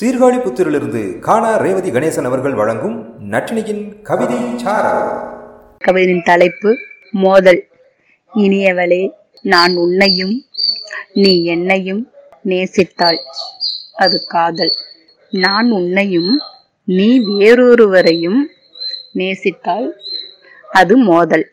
சீர்காழிபுத்தூரிலிருந்து காணா ரேவதி கணேசன் அவர்கள் வழங்கும் நட்டினியின் கவிதை கவிதையின் தலைப்பு மோதல். இனியவளே நான் உன்னையும் நீ என்னையும் நேசித்தாள். அது காதல். நான் உன்னையும் நீ வேறொருவரையும் நேசித்தால் அது மோதல்.